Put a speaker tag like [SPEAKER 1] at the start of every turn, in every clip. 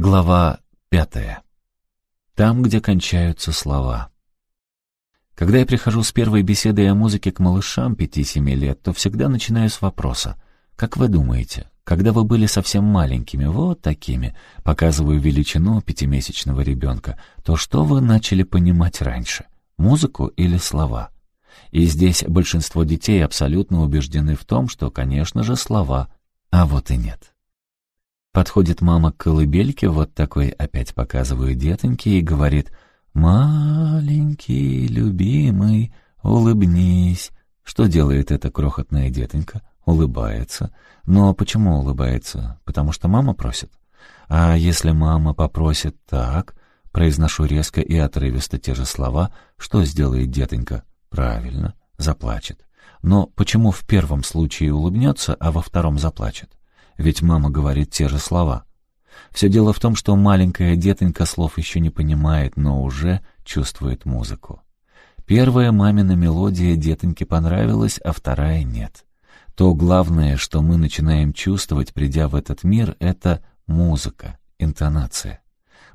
[SPEAKER 1] Глава пятая. Там, где кончаются слова. Когда я прихожу с первой беседой о музыке к малышам пяти-семи лет, то всегда начинаю с вопроса. Как вы думаете, когда вы были совсем маленькими, вот такими, показываю величину пятимесячного ребенка, то что вы начали понимать раньше, музыку или слова? И здесь большинство детей абсолютно убеждены в том, что, конечно же, слова, а вот и нет. Подходит мама к колыбельке, вот такой опять показываю детоньке и говорит «Маленький, любимый, улыбнись». Что делает эта крохотная детонька? Улыбается. Но почему улыбается? Потому что мама просит. А если мама попросит так, произношу резко и отрывисто те же слова, что сделает детонька? Правильно, заплачет. Но почему в первом случае улыбнется, а во втором заплачет? Ведь мама говорит те же слова. Все дело в том, что маленькая детонька слов еще не понимает, но уже чувствует музыку. Первая мамина мелодия детоньке понравилась, а вторая нет. То главное, что мы начинаем чувствовать, придя в этот мир, это музыка, интонация.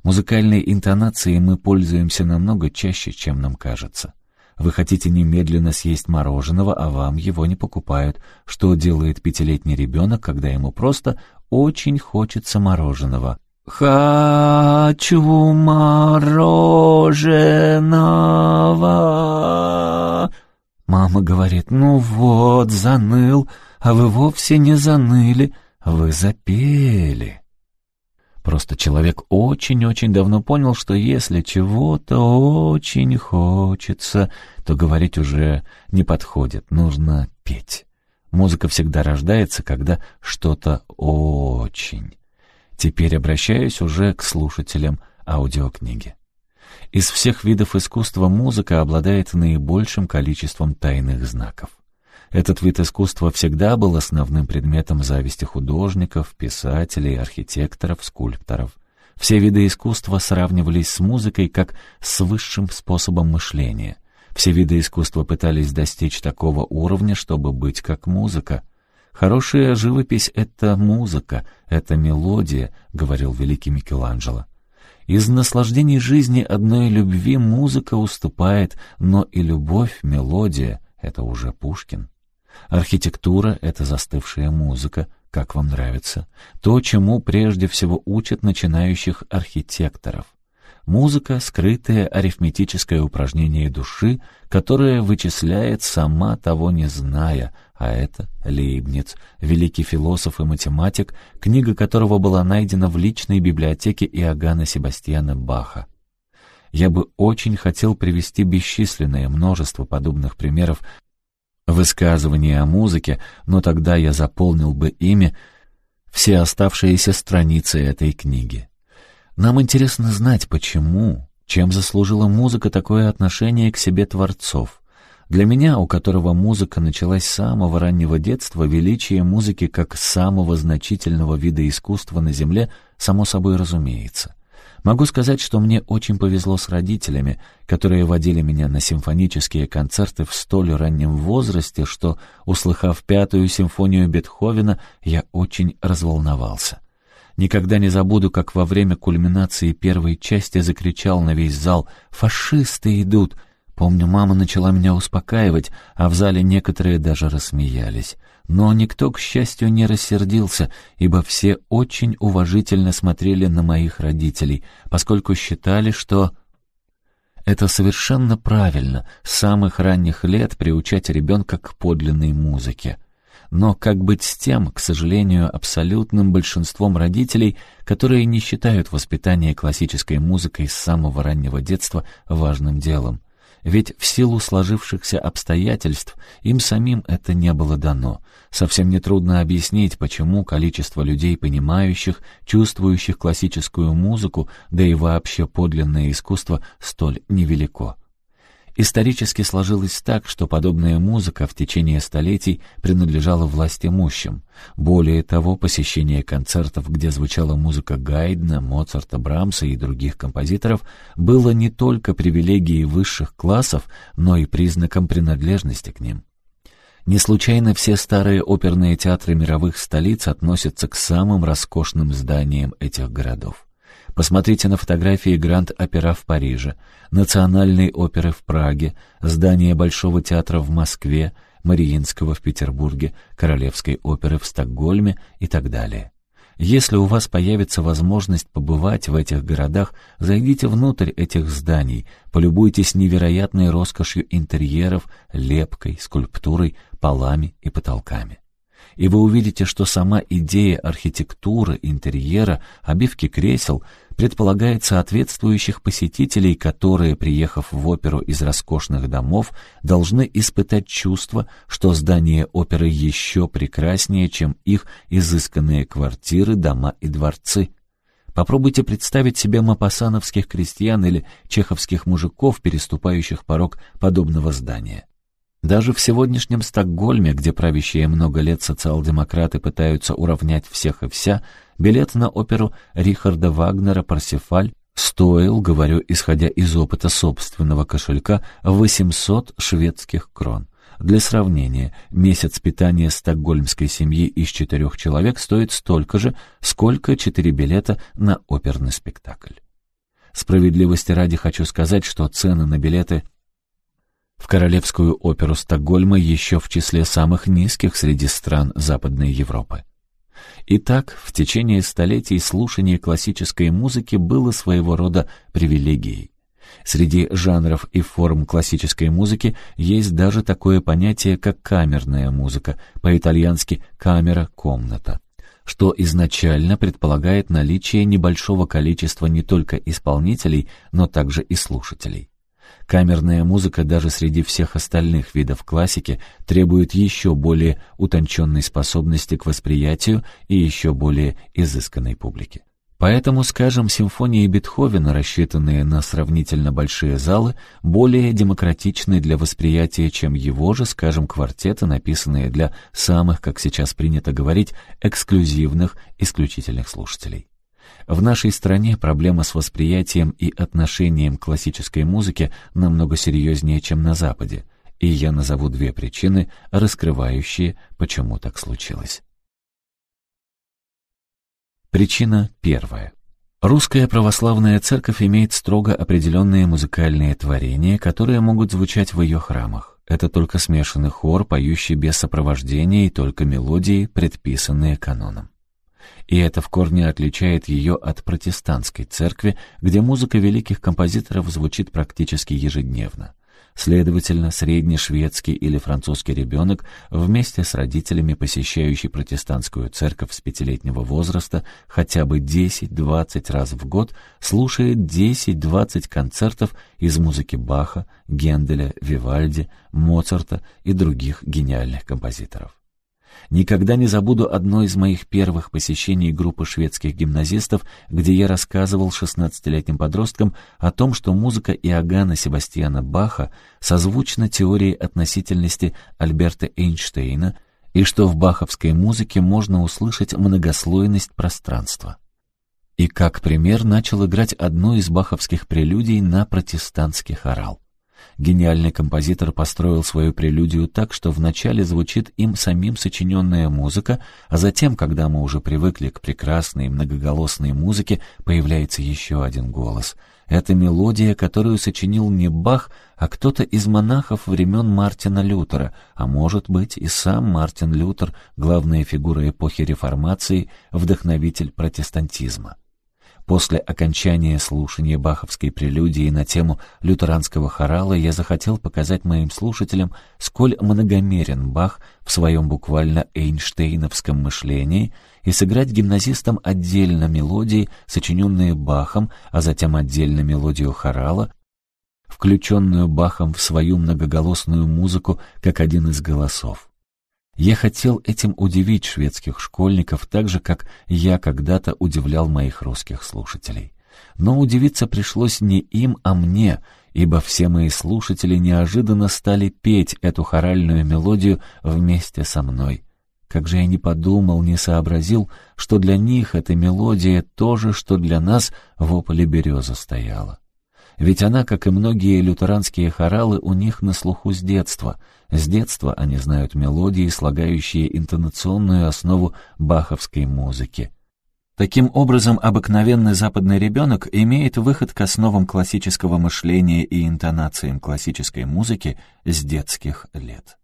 [SPEAKER 1] Музыкальной интонацией мы пользуемся намного чаще, чем нам кажется. Вы хотите немедленно съесть мороженого, а вам его не покупают. Что делает пятилетний ребенок, когда ему просто очень хочется мороженого? «Хочу мороженого!» Мама говорит, «Ну вот, заныл, а вы вовсе не заныли, вы запели». Просто человек очень-очень давно понял, что если чего-то очень хочется, то говорить уже не подходит, нужно петь. Музыка всегда рождается, когда что-то очень. Теперь обращаюсь уже к слушателям аудиокниги. Из всех видов искусства музыка обладает наибольшим количеством тайных знаков. Этот вид искусства всегда был основным предметом зависти художников, писателей, архитекторов, скульпторов. Все виды искусства сравнивались с музыкой как с высшим способом мышления. Все виды искусства пытались достичь такого уровня, чтобы быть как музыка. «Хорошая живопись — это музыка, это мелодия», — говорил великий Микеланджело. Из наслаждений жизни одной любви музыка уступает, но и любовь, мелодия — это уже Пушкин. Архитектура — это застывшая музыка, как вам нравится. То, чему прежде всего учат начинающих архитекторов. Музыка — скрытое арифметическое упражнение души, которое вычисляет сама того не зная, а это Лейбниц, великий философ и математик, книга которого была найдена в личной библиотеке Иоганна Себастьяна Баха. Я бы очень хотел привести бесчисленное множество подобных примеров высказывания о музыке, но тогда я заполнил бы ими все оставшиеся страницы этой книги. Нам интересно знать, почему, чем заслужила музыка такое отношение к себе творцов. Для меня, у которого музыка началась с самого раннего детства, величие музыки как самого значительного вида искусства на Земле само собой разумеется — Могу сказать, что мне очень повезло с родителями, которые водили меня на симфонические концерты в столь раннем возрасте, что, услыхав пятую симфонию Бетховена, я очень разволновался. Никогда не забуду, как во время кульминации первой части закричал на весь зал «Фашисты идут!» Помню, мама начала меня успокаивать, а в зале некоторые даже рассмеялись. Но никто, к счастью, не рассердился, ибо все очень уважительно смотрели на моих родителей, поскольку считали, что... Это совершенно правильно, с самых ранних лет приучать ребенка к подлинной музыке. Но как быть с тем, к сожалению, абсолютным большинством родителей, которые не считают воспитание классической музыкой с самого раннего детства важным делом? Ведь в силу сложившихся обстоятельств им самим это не было дано. Совсем нетрудно объяснить, почему количество людей, понимающих, чувствующих классическую музыку, да и вообще подлинное искусство, столь невелико. Исторически сложилось так, что подобная музыка в течение столетий принадлежала власть имущим. Более того, посещение концертов, где звучала музыка Гайдна, Моцарта, Брамса и других композиторов, было не только привилегией высших классов, но и признаком принадлежности к ним. Не случайно все старые оперные театры мировых столиц относятся к самым роскошным зданиям этих городов. Посмотрите на фотографии Гранд-Опера в Париже, Национальной оперы в Праге, здание Большого театра в Москве, Мариинского в Петербурге, Королевской оперы в Стокгольме и так далее. Если у вас появится возможность побывать в этих городах, зайдите внутрь этих зданий, полюбуйтесь невероятной роскошью интерьеров, лепкой, скульптурой, полами и потолками и вы увидите, что сама идея архитектуры, интерьера, обивки кресел предполагает соответствующих посетителей, которые, приехав в оперу из роскошных домов, должны испытать чувство, что здание оперы еще прекраснее, чем их изысканные квартиры, дома и дворцы. Попробуйте представить себе мапасановских крестьян или чеховских мужиков, переступающих порог подобного здания. Даже в сегодняшнем Стокгольме, где правящие много лет социал-демократы пытаются уравнять всех и вся, билет на оперу Рихарда Вагнера «Парсифаль» стоил, говорю, исходя из опыта собственного кошелька, 800 шведских крон. Для сравнения, месяц питания стокгольмской семьи из четырех человек стоит столько же, сколько четыре билета на оперный спектакль. Справедливости ради хочу сказать, что цены на билеты в Королевскую оперу Стокгольма еще в числе самых низких среди стран Западной Европы. Итак, в течение столетий слушание классической музыки было своего рода привилегией. Среди жанров и форм классической музыки есть даже такое понятие, как камерная музыка, по-итальянски «камера», «комната», что изначально предполагает наличие небольшого количества не только исполнителей, но также и слушателей. Камерная музыка даже среди всех остальных видов классики требует еще более утонченной способности к восприятию и еще более изысканной публики. Поэтому, скажем, симфонии Бетховена, рассчитанные на сравнительно большие залы, более демократичны для восприятия, чем его же, скажем, квартеты, написанные для самых, как сейчас принято говорить, эксклюзивных, исключительных слушателей. В нашей стране проблема с восприятием и отношением к классической музыке намного серьезнее, чем на Западе, и я назову две причины, раскрывающие, почему так случилось. Причина первая. Русская православная церковь имеет строго определенные музыкальные творения, которые могут звучать в ее храмах. Это только смешанный хор, поющий без сопровождения, и только мелодии, предписанные каноном и это в корне отличает ее от протестантской церкви, где музыка великих композиторов звучит практически ежедневно. Следовательно, средний шведский или французский ребенок вместе с родителями, посещающий протестантскую церковь с пятилетнего возраста, хотя бы 10-20 раз в год слушает 10-20 концертов из музыки Баха, Генделя, Вивальди, Моцарта и других гениальных композиторов. Никогда не забуду одно из моих первых посещений группы шведских гимназистов, где я рассказывал 16-летним подросткам о том, что музыка Иоганна Себастьяна Баха созвучна теории относительности Альберта Эйнштейна и что в баховской музыке можно услышать многослойность пространства. И как пример начал играть одну из баховских прелюдий на протестантский хорал. Гениальный композитор построил свою прелюдию так, что вначале звучит им самим сочиненная музыка, а затем, когда мы уже привыкли к прекрасной многоголосной музыке, появляется еще один голос. Это мелодия, которую сочинил не Бах, а кто-то из монахов времен Мартина Лютера, а может быть и сам Мартин Лютер, главная фигура эпохи реформации, вдохновитель протестантизма. После окончания слушания баховской прелюдии на тему лютеранского хорала я захотел показать моим слушателям, сколь многомерен Бах в своем буквально эйнштейновском мышлении и сыграть гимназистам отдельно мелодии, сочиненные Бахом, а затем отдельно мелодию хорала, включенную Бахом в свою многоголосную музыку как один из голосов. Я хотел этим удивить шведских школьников так же, как я когда-то удивлял моих русских слушателей. Но удивиться пришлось не им, а мне, ибо все мои слушатели неожиданно стали петь эту хоральную мелодию вместе со мной. Как же я не подумал, не сообразил, что для них эта мелодия то же, что для нас в ополе береза стояла. Ведь она, как и многие лютеранские хоралы, у них на слуху с детства. С детства они знают мелодии, слагающие интонационную основу баховской музыки. Таким образом, обыкновенный западный ребенок имеет выход к основам классического мышления и интонациям классической музыки с детских лет.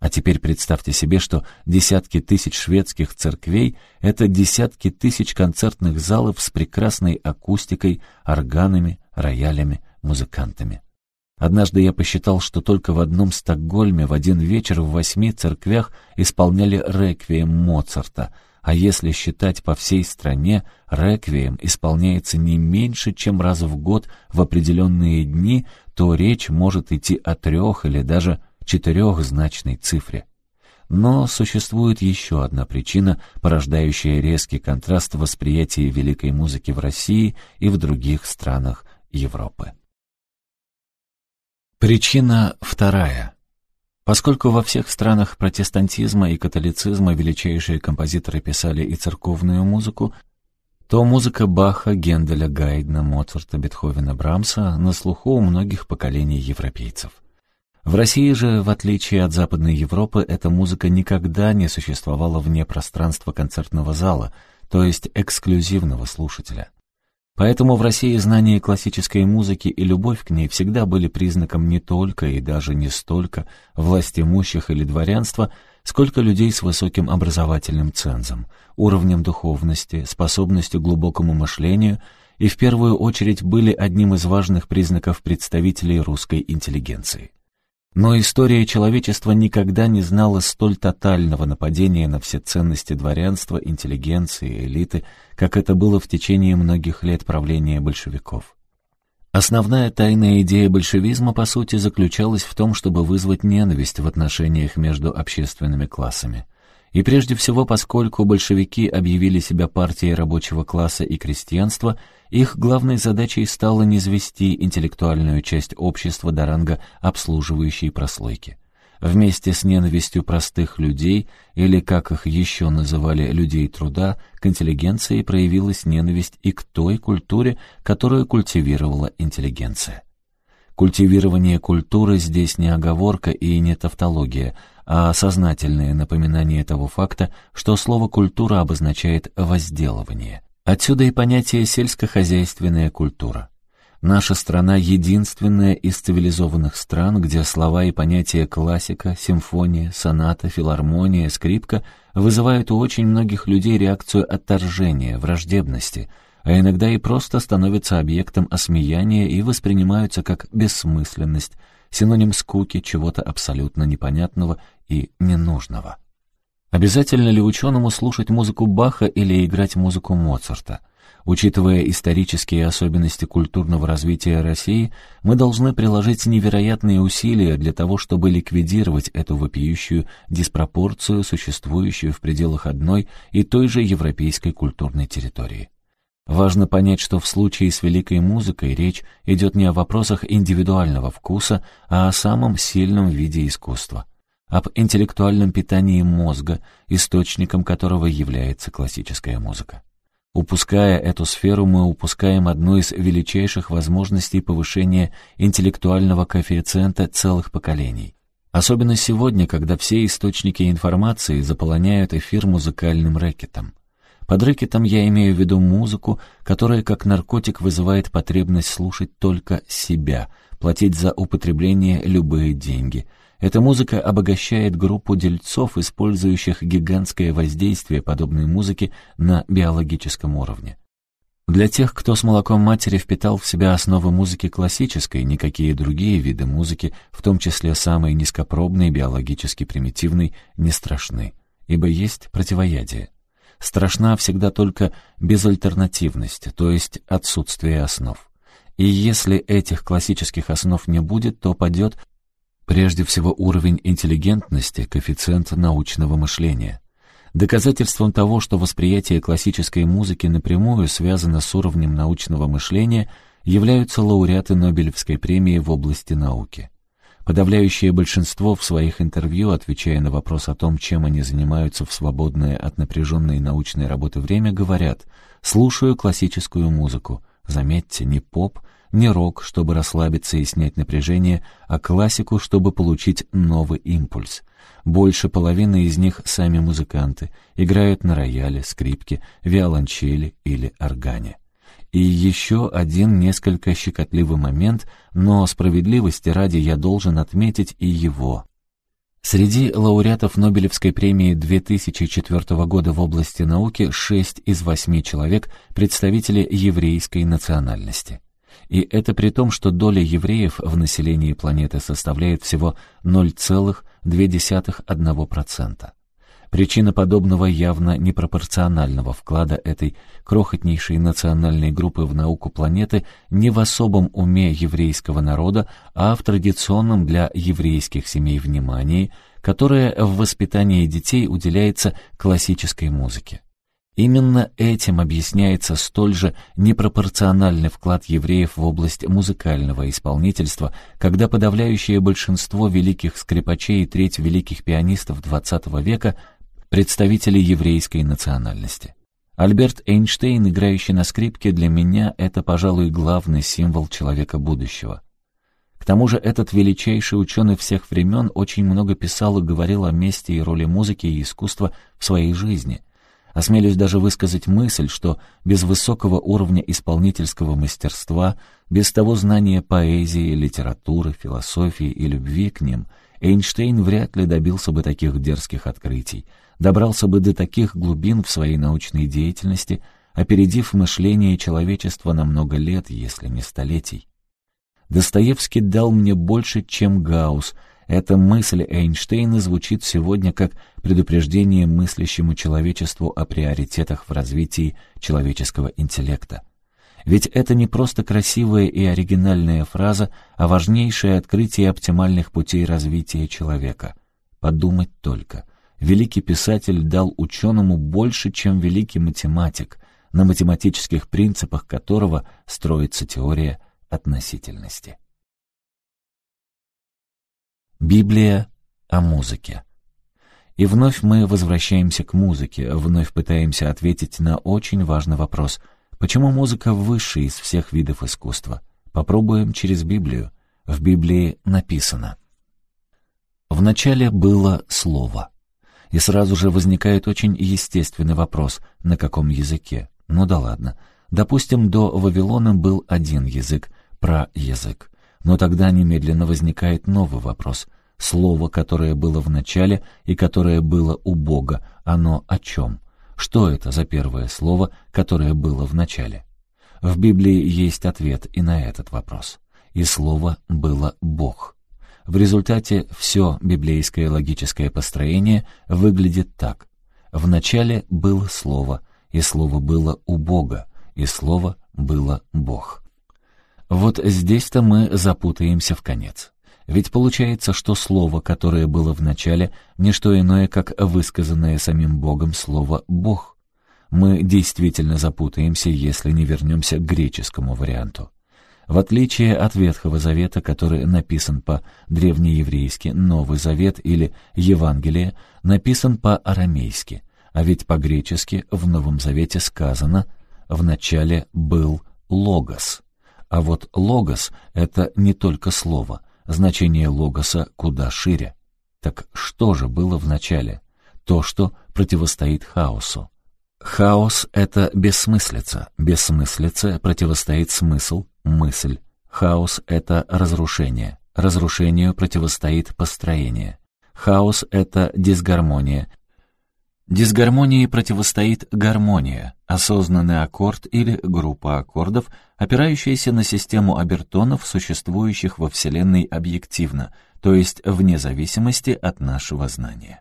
[SPEAKER 1] А теперь представьте себе, что десятки тысяч шведских церквей — это десятки тысяч концертных залов с прекрасной акустикой, органами, роялями, музыкантами. Однажды я посчитал, что только в одном Стокгольме в один вечер в восьми церквях исполняли реквием Моцарта — а если считать по всей стране, реквием исполняется не меньше, чем раз в год в определенные дни, то речь может идти о трех или даже четырехзначной цифре. Но существует еще одна причина, порождающая резкий контраст в восприятии великой музыки в России и в других странах Европы. Причина вторая. Поскольку во всех странах протестантизма и католицизма величайшие композиторы писали и церковную музыку, то музыка Баха, Генделя, Гайдна, Моцарта, Бетховена, Брамса на слуху у многих поколений европейцев. В России же, в отличие от Западной Европы, эта музыка никогда не существовала вне пространства концертного зала, то есть эксклюзивного слушателя. Поэтому в России знание классической музыки и любовь к ней всегда были признаком не только и даже не столько властимущих или дворянства, сколько людей с высоким образовательным цензом, уровнем духовности, способностью к глубокому мышлению и в первую очередь были одним из важных признаков представителей русской интеллигенции. Но история человечества никогда не знала столь тотального нападения на все ценности дворянства, интеллигенции, элиты, как это было в течение многих лет правления большевиков. Основная тайная идея большевизма, по сути, заключалась в том, чтобы вызвать ненависть в отношениях между общественными классами. И прежде всего, поскольку большевики объявили себя партией рабочего класса и крестьянства – их главной задачей стало низвести интеллектуальную часть общества до ранга обслуживающей прослойки. Вместе с ненавистью простых людей, или, как их еще называли, людей труда, к интеллигенции проявилась ненависть и к той культуре, которую культивировала интеллигенция. Культивирование культуры здесь не оговорка и не тавтология, а сознательное напоминание того факта, что слово «культура» обозначает «возделывание». Отсюда и понятие «сельскохозяйственная культура». Наша страна единственная из цивилизованных стран, где слова и понятия классика, симфония, соната, филармония, скрипка вызывают у очень многих людей реакцию отторжения, враждебности, а иногда и просто становятся объектом осмеяния и воспринимаются как бессмысленность, синоним скуки, чего-то абсолютно непонятного и ненужного. Обязательно ли ученому слушать музыку Баха или играть музыку Моцарта? Учитывая исторические особенности культурного развития России, мы должны приложить невероятные усилия для того, чтобы ликвидировать эту вопиющую диспропорцию, существующую в пределах одной и той же европейской культурной территории. Важно понять, что в случае с великой музыкой речь идет не о вопросах индивидуального вкуса, а о самом сильном виде искусства — об интеллектуальном питании мозга, источником которого является классическая музыка. Упуская эту сферу, мы упускаем одну из величайших возможностей повышения интеллектуального коэффициента целых поколений. Особенно сегодня, когда все источники информации заполоняют эфир музыкальным рэкетом. Под рэкетом я имею в виду музыку, которая как наркотик вызывает потребность слушать только себя, платить за употребление любые деньги — эта музыка обогащает группу дельцов, использующих гигантское воздействие подобной музыки на биологическом уровне. Для тех, кто с молоком матери впитал в себя основы музыки классической, никакие другие виды музыки, в том числе самые низкопробные, биологически примитивные, не страшны, ибо есть противоядие. Страшна всегда только безальтернативность, то есть отсутствие основ. И если этих классических основ не будет, то падет Прежде всего уровень интеллигентности, коэффициент научного мышления. Доказательством того, что восприятие классической музыки напрямую связано с уровнем научного мышления, являются лауреаты Нобелевской премии в области науки. Подавляющее большинство в своих интервью, отвечая на вопрос о том, чем они занимаются в свободное от напряженной научной работы время, говорят «слушаю классическую музыку». Заметьте, не поп, не рок, чтобы расслабиться и снять напряжение, а классику, чтобы получить новый импульс. Больше половины из них сами музыканты, играют на рояле, скрипке, виолончели или органе. И еще один несколько щекотливый момент, но справедливости ради я должен отметить и его. Среди лауреатов Нобелевской премии 2004 года в области науки 6 из 8 человек – представители еврейской национальности. И это при том, что доля евреев в населении планеты составляет всего 0,2%. Причина подобного явно непропорционального вклада этой крохотнейшей национальной группы в науку планеты не в особом уме еврейского народа, а в традиционном для еврейских семей внимании, которое в воспитании детей уделяется классической музыке. Именно этим объясняется столь же непропорциональный вклад евреев в область музыкального исполнительства, когда подавляющее большинство великих скрипачей и треть великих пианистов XX века — представители еврейской национальности. Альберт Эйнштейн, играющий на скрипке, для меня — это, пожалуй, главный символ человека будущего. К тому же этот величайший ученый всех времен очень много писал и говорил о месте и роли музыки и искусства в своей жизни — Осмелюсь даже высказать мысль, что без высокого уровня исполнительского мастерства, без того знания поэзии, литературы, философии и любви к ним, Эйнштейн вряд ли добился бы таких дерзких открытий, добрался бы до таких глубин в своей научной деятельности, опередив мышление человечества на много лет, если не столетий. Достоевский дал мне больше, чем Гаусс, эта мысль Эйнштейна звучит сегодня как предупреждение мыслящему человечеству о приоритетах в развитии человеческого интеллекта. Ведь это не просто красивая и оригинальная фраза, а важнейшее открытие оптимальных путей развития человека. Подумать только. Великий писатель дал ученому больше, чем великий математик, на математических принципах которого строится теория относительности. Библия о музыке. И вновь мы возвращаемся к музыке, вновь пытаемся ответить на очень важный вопрос. Почему музыка высшая из всех видов искусства? Попробуем через Библию. В Библии написано. Вначале было Слово. И сразу же возникает очень естественный вопрос, на каком языке. Ну да ладно. Допустим, до Вавилона был один язык, про язык. Но тогда немедленно возникает новый вопрос. Слово, которое было в начале и которое было у Бога, оно о чем? Что это за первое слово, которое было в начале? В Библии есть ответ и на этот вопрос. И слово было Бог. В результате все библейское логическое построение выглядит так. В начале было Слово, и Слово было у Бога, и Слово было Бог. Вот здесь-то мы запутаемся в конец. Ведь получается, что слово, которое было в начале, не что иное, как высказанное самим Богом слово «Бог». Мы действительно запутаемся, если не вернемся к греческому варианту. В отличие от Ветхого Завета, который написан по-древнееврейски, Новый Завет или Евангелие написан по-арамейски, а ведь по-гречески в Новом Завете сказано «в начале был Логос». А вот логос — это не только слово. Значение логоса куда шире. Так что же было в начале? То, что противостоит хаосу. Хаос — это бессмыслица. Бессмыслице противостоит смысл, мысль. Хаос — это разрушение. Разрушению противостоит построение. Хаос — это дисгармония. Дисгармонии противостоит гармония, осознанный аккорд или группа аккордов, опирающаяся на систему обертонов, существующих во Вселенной объективно, то есть вне зависимости от нашего знания.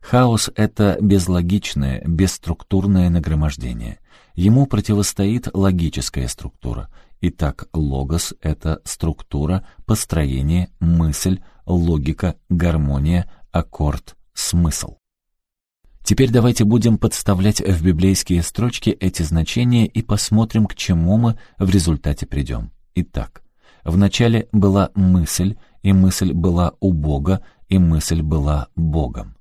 [SPEAKER 1] Хаос — это безлогичное, бесструктурное нагромождение. Ему противостоит логическая структура. Итак, логос — это структура, построение, мысль, логика, гармония, аккорд, смысл. Теперь давайте будем подставлять в библейские строчки эти значения и посмотрим, к чему мы в результате придем. Итак, вначале была мысль, и мысль была у Бога, и мысль была Богом.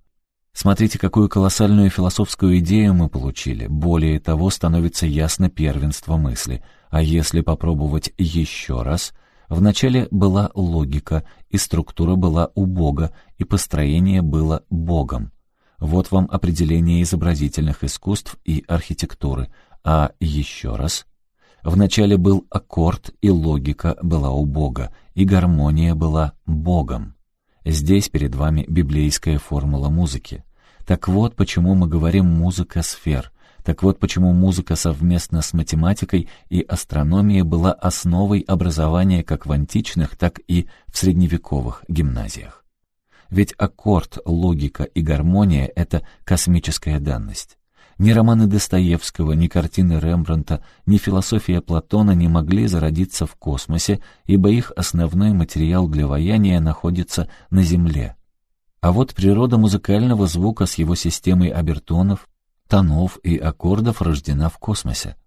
[SPEAKER 1] Смотрите, какую колоссальную философскую идею мы получили. Более того, становится ясно первенство мысли. А если попробовать еще раз? Вначале была логика, и структура была у Бога, и построение было Богом. Вот вам определение изобразительных искусств и архитектуры. А еще раз? Вначале был аккорд, и логика была у Бога, и гармония была Богом. Здесь перед вами библейская формула музыки. Так вот, почему мы говорим «музыка сфер». Так вот, почему музыка совместно с математикой и астрономией была основой образования как в античных, так и в средневековых гимназиях. Ведь аккорд, логика и гармония — это космическая данность. Ни романы Достоевского, ни картины Рембрандта, ни философия Платона не могли зародиться в космосе, ибо их основной материал для ваяния находится на Земле, а вот природа музыкального звука с его системой обертонов, тонов и аккордов рождена в космосе.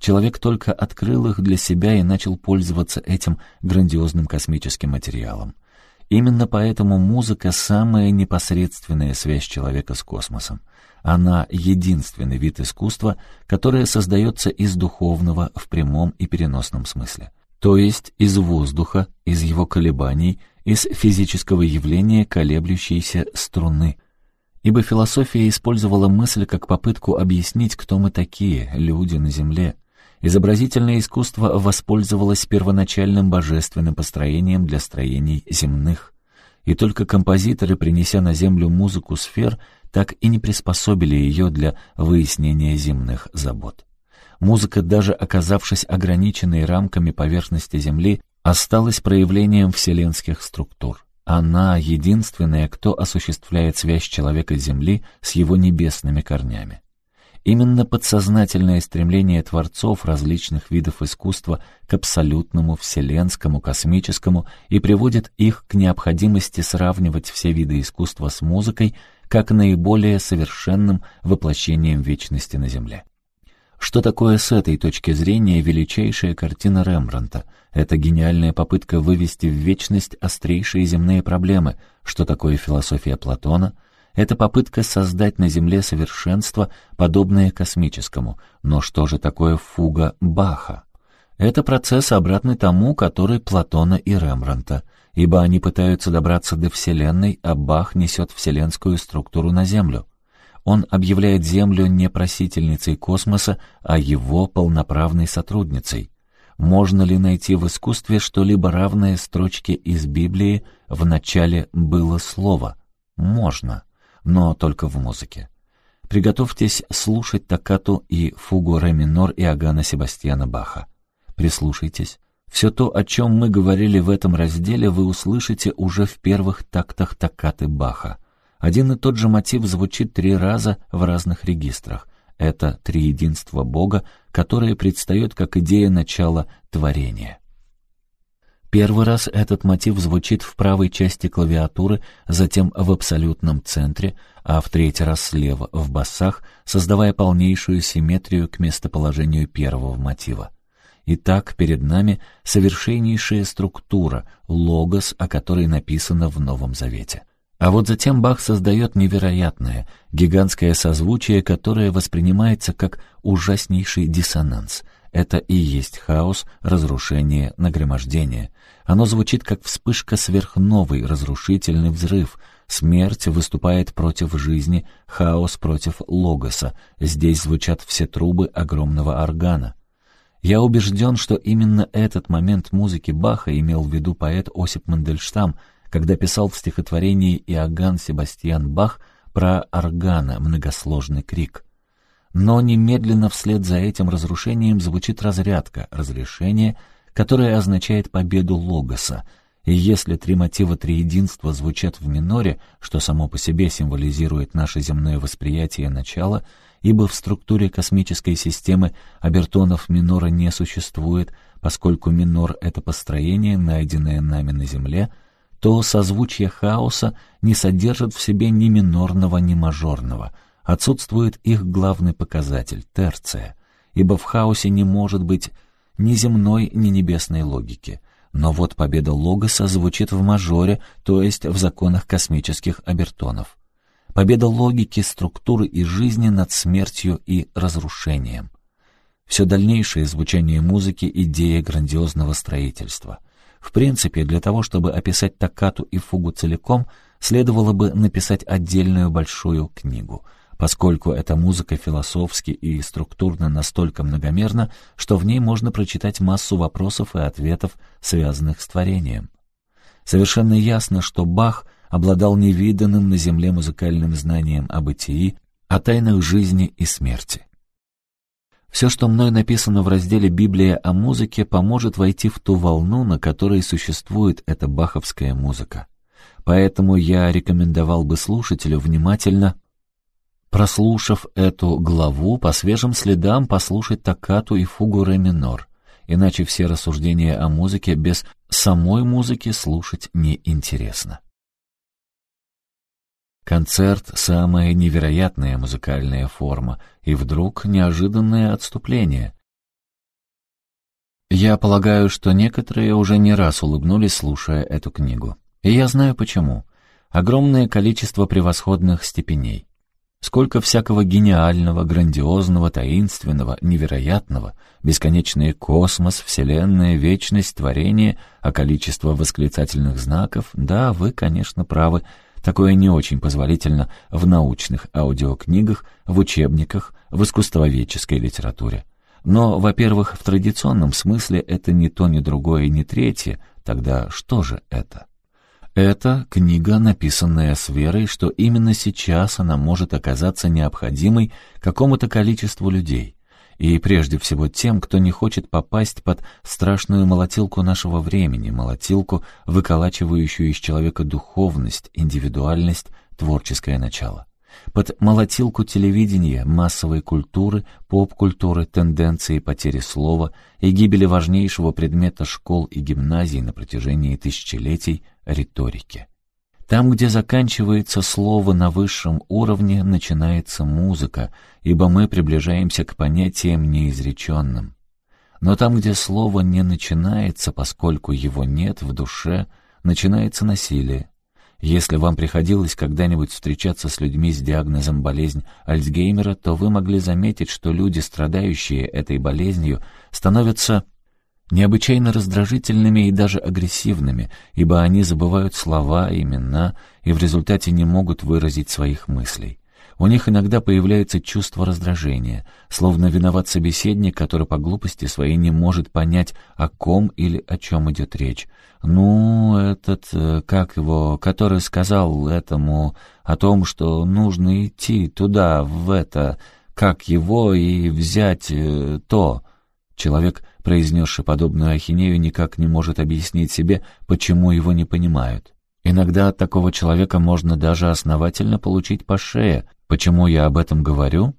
[SPEAKER 1] Человек только открыл их для себя и начал пользоваться этим грандиозным космическим материалом. Именно поэтому музыка — самая непосредственная связь человека с космосом. Она — единственный вид искусства, которое создается из духовного в прямом и переносном смысле. То есть из воздуха, из его колебаний — из физического явления колеблющейся струны. Ибо философия использовала мысль как попытку объяснить, кто мы такие, люди на Земле. Изобразительное искусство воспользовалось первоначальным божественным построением для строений земных. И только композиторы, принеся на Землю музыку сфер, так и не приспособили ее для выяснения земных забот. Музыка, даже оказавшись ограниченной рамками поверхности Земли, осталась проявлением вселенских структур. Она единственная, кто осуществляет связь человека Земли с его небесными корнями. Именно подсознательное стремление творцов различных видов искусства к абсолютному, вселенскому, космическому и приводит их к необходимости сравнивать все виды искусства с музыкой как наиболее совершенным воплощением вечности на Земле. Что такое с этой точки зрения величайшая картина Рембрандта? Это гениальная попытка вывести в вечность острейшие земные проблемы. Что такое философия Платона? Это попытка создать на Земле совершенство, подобное космическому. Но что же такое фуга Баха? Это процесс, обратный тому, который Платона и Рембрандта, ибо они пытаются добраться до Вселенной, а Бах несет вселенскую структуру на Землю. Он объявляет Землю не просительницей космоса, а его полноправной сотрудницей. Можно ли найти в искусстве что-либо равное строчке из Библии «В начале было слово»? Можно, но только в музыке. Приготовьтесь слушать токкату и фугу ре минор Иоганна Себастьяна Баха. Прислушайтесь. Все то, о чем мы говорили в этом разделе, вы услышите уже в первых тактах токкаты Баха. Один и тот же мотив звучит три раза в разных регистрах. Это триединство Бога, которое предстает как идея начала творения. Первый раз этот мотив звучит в правой части клавиатуры, затем в абсолютном центре, а в третий раз слева в басах, создавая полнейшую симметрию к местоположению первого мотива. Итак, перед нами совершеннейшая структура, логос, о которой написано в Новом Завете. А вот затем Бах создает невероятное, гигантское созвучие, которое воспринимается как ужаснейший диссонанс. Это и есть хаос, разрушение, нагромождение. Оно звучит как вспышка сверхновой, разрушительный взрыв. Смерть выступает против жизни, хаос против логоса. Здесь звучат все трубы огромного органа. Я убежден, что именно этот момент музыки Баха имел в виду поэт Осип Мандельштам — когда писал в стихотворении Иоганн Себастьян Бах про органа многосложный крик. Но немедленно вслед за этим разрушением звучит разрядка, разрешение, которое означает победу логоса, и если три мотива триединства звучат в миноре, что само по себе символизирует наше земное восприятие начала, ибо в структуре космической системы обертонов минора не существует, поскольку минор — это построение, найденное нами на Земле — то созвучие хаоса не содержит в себе ни минорного, ни мажорного. Отсутствует их главный показатель — терция, ибо в хаосе не может быть ни земной, ни небесной логики. Но вот победа логоса звучит в мажоре, то есть в законах космических обертонов. победа логики, структуры и жизни над смертью и разрушением. Все дальнейшее звучание музыки — идея грандиозного строительства. В принципе, для того, чтобы описать токкату и фугу целиком, следовало бы написать отдельную большую книгу, поскольку эта музыка философски и структурно настолько многомерна, что в ней можно прочитать массу вопросов и ответов, связанных с творением. Совершенно ясно, что Бах обладал невиданным на земле музыкальным знанием о бытии, о тайнах жизни и смерти. Все, что мной написано в разделе «Библия о музыке», поможет войти в ту волну, на которой существует эта баховская музыка. Поэтому я рекомендовал бы слушателю внимательно, прослушав эту главу, по свежим следам послушать токкату и фугу ре минор, иначе все рассуждения о музыке без самой музыки слушать неинтересно. Концерт — самая невероятная музыкальная форма, и вдруг неожиданное отступление. Я полагаю, что некоторые уже не раз улыбнулись, слушая эту книгу. И я знаю почему. Огромное количество превосходных степеней. Сколько всякого гениального, грандиозного, таинственного, невероятного, бесконечный космос, вселенная, вечность, творение, а количество восклицательных знаков, да, вы, конечно, правы — Такое не очень позволительно в научных аудиокнигах, в учебниках, в искусствоведческой литературе. Но, во-первых, в традиционном смысле это не то, ни другое, ни третье. Тогда что же это? Это книга, написанная с верой, что именно сейчас она может оказаться необходимой какому-то количеству людей и прежде всего тем, кто не хочет попасть под страшную молотилку нашего времени, молотилку, выколачивающую из человека духовность, индивидуальность, творческое начало. Под молотилку телевидения, массовой культуры, поп-культуры, тенденции потери слова и гибели важнейшего предмета школ и гимназий на протяжении тысячелетий — риторики. Там, где заканчивается слово на высшем уровне, начинается музыка, ибо мы приближаемся к понятиям неизреченным. Но там, где слово не начинается, поскольку его нет в душе, начинается насилие. Если вам приходилось когда-нибудь встречаться с людьми с диагнозом болезнь Альцгеймера, то вы могли заметить, что люди, страдающие этой болезнью, становятся необычайно раздражительными и даже агрессивными, ибо они забывают слова, имена и в результате не могут выразить своих мыслей. У них иногда появляется чувство раздражения, словно виноват собеседник, который по глупости своей не может понять, о ком или о чем идет речь. Ну, этот, э, как его, который сказал этому о том, что нужно идти туда, в это, как его, и взять э, то. Человек произнесший подобную ахинею, никак не может объяснить себе, почему его не понимают. Иногда от такого человека можно даже основательно получить по шее. Почему я об этом говорю?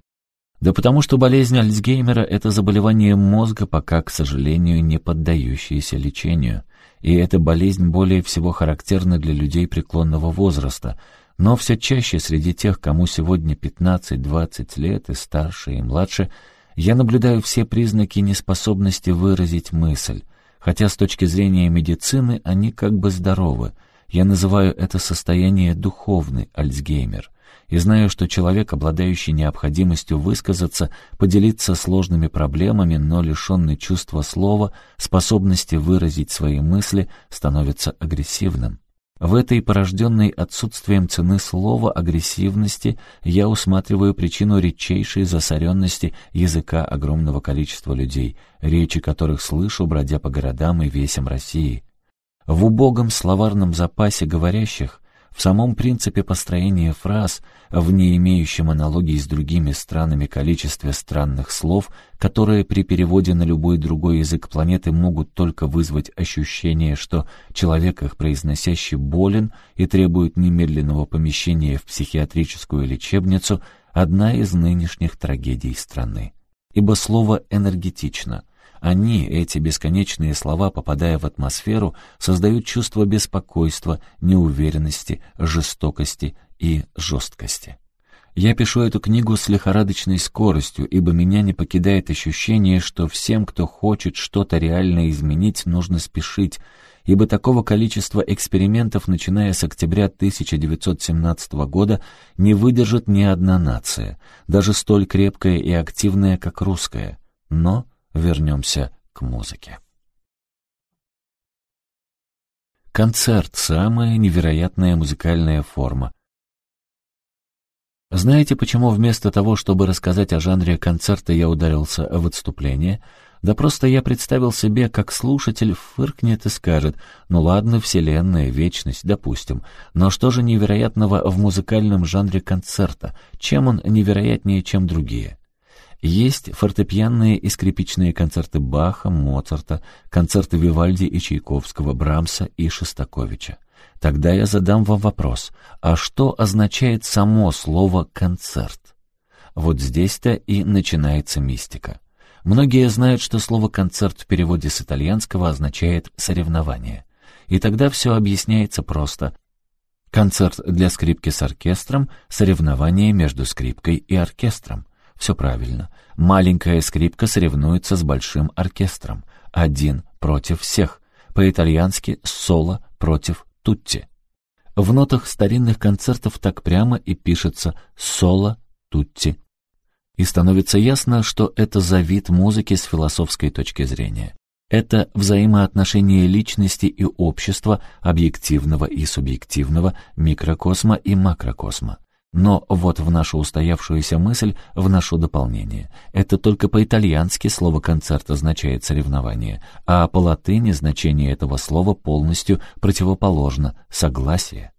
[SPEAKER 1] Да потому что болезнь Альцгеймера — это заболевание мозга, пока, к сожалению, не поддающееся лечению. И эта болезнь более всего характерна для людей преклонного возраста, но все чаще среди тех, кому сегодня 15-20 лет и старше, и младше — я наблюдаю все признаки неспособности выразить мысль, хотя с точки зрения медицины они как бы здоровы. Я называю это состояние духовный Альцгеймер и знаю, что человек, обладающий необходимостью высказаться, поделиться сложными проблемами, но лишенный чувства слова, способности выразить свои мысли, становится агрессивным. В этой порожденной отсутствием цены слова агрессивности я усматриваю причину редчайшей засоренности языка огромного количества людей, речи которых слышу, бродя по городам и весям России. В убогом словарном запасе говорящих в самом принципе построения фраз, в не имеющем аналогии с другими странами количестве странных слов, которые при переводе на любой другой язык планеты могут только вызвать ощущение, что человек их произносящий болен и требует немедленного помещения в психиатрическую лечебницу, одна из нынешних трагедий страны. Ибо слово «энергетично» — они, эти бесконечные слова, попадая в атмосферу, создают чувство беспокойства, неуверенности, жестокости и жесткости. Я пишу эту книгу с лихорадочной скоростью, ибо меня не покидает ощущение, что всем, кто хочет что-то реально изменить, нужно спешить, ибо такого количества экспериментов, начиная с октября 1917 года, не выдержит ни одна нация, даже столь крепкая и активная, как русская. Но вернемся к музыке. Концерт — самая невероятная музыкальная форма. Знаете, почему вместо того, чтобы рассказать о жанре концерта, я ударился в отступление — да просто я представил себе, как слушатель фыркнет и скажет, ну ладно, вселенная, вечность, допустим, но что же невероятного в музыкальном жанре концерта? Чем он невероятнее, чем другие? Есть фортепианные и скрипичные концерты Баха, Моцарта, концерты Вивальди и Чайковского, Брамса и Шостаковича. Тогда я задам вам вопрос, а что означает само слово «концерт»? Вот здесь-то и начинается мистика. Многие знают, что слово «концерт» в переводе с итальянского означает «соревнование». И тогда все объясняется просто. Концерт для скрипки с оркестром — соревнование между скрипкой и оркестром. Все правильно. Маленькая скрипка соревнуется с большим оркестром. Один против всех. По-итальянски «соло» против «тутти». В нотах старинных концертов так прямо и пишется «соло», «тутти», и становится ясно, что это за вид музыки с философской точки зрения. Это взаимоотношение личности и общества, объективного и субъективного, микрокосма и макрокосма. Но вот в нашу устоявшуюся мысль вношу дополнение. Это только по-итальянски слово «концерт» означает «соревнование», а по латыни значение этого слова полностью противоположно — «согласие».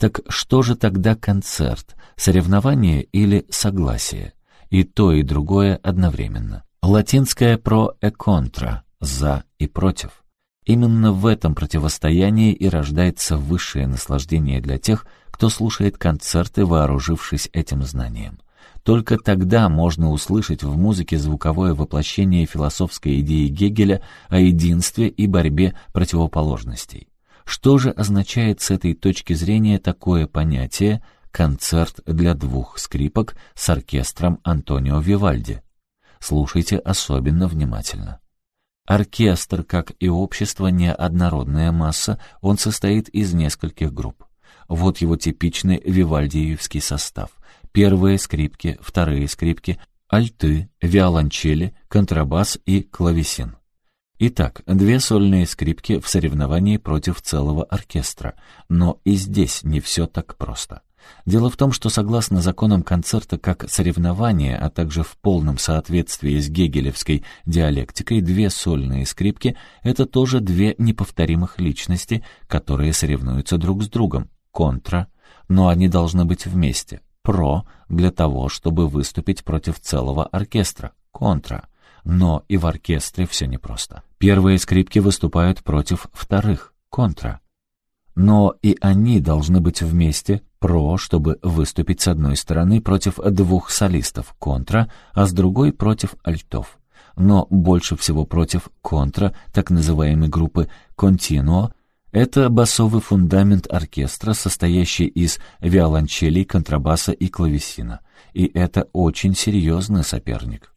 [SPEAKER 1] Так что же тогда концерт? Соревнование или согласие? и то, и другое одновременно. Латинское «pro e contra» — «за» и «против». Именно в этом противостоянии и рождается высшее наслаждение для тех, кто слушает концерты, вооружившись этим знанием. Только тогда можно услышать в музыке звуковое воплощение философской идеи Гегеля о единстве и борьбе противоположностей. Что же означает с этой точки зрения такое понятие концерт для двух скрипок с оркестром Антонио Вивальди. Слушайте особенно внимательно. Оркестр, как и общество, не однородная масса, он состоит из нескольких групп. Вот его типичный вивальдиевский состав. Первые скрипки, вторые скрипки, альты, виолончели, контрабас и клавесин. Итак, две сольные скрипки в соревновании против целого оркестра. Но и здесь не все так просто. Дело в том, что согласно законам концерта как соревнования, а также в полном соответствии с гегелевской диалектикой, две сольные скрипки — это тоже две неповторимых личности, которые соревнуются друг с другом, контра, но они должны быть вместе, про для того, чтобы выступить против целого оркестра, контра. Но и в оркестре все непросто. Первые скрипки выступают против вторых, контра. Но и они должны быть вместе, про, чтобы выступить с одной стороны против двух солистов, контра, а с другой против альтов. Но больше всего против контра, так называемой группы «континуо», это басовый фундамент оркестра, состоящий из виолончелей, контрабаса и клавесина. И это очень серьезный соперник.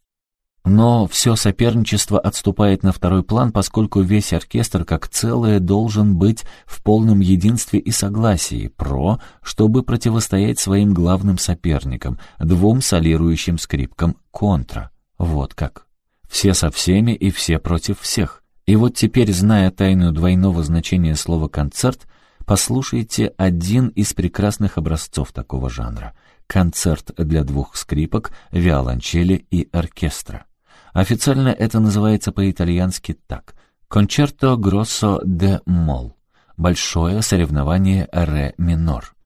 [SPEAKER 1] Но все соперничество отступает на второй план, поскольку весь оркестр как целое должен быть в полном единстве и согласии про, чтобы противостоять своим главным соперникам, двум солирующим скрипкам контра. Вот как. Все со всеми и все против всех. И вот теперь, зная тайну двойного значения слова «концерт», послушайте один из прекрасных образцов такого жанра. Концерт для двух скрипок, виолончели и оркестра. Официально это называется по-итальянски так. «Кончерто Гроссо де Мол» — большое соревнование ре минор.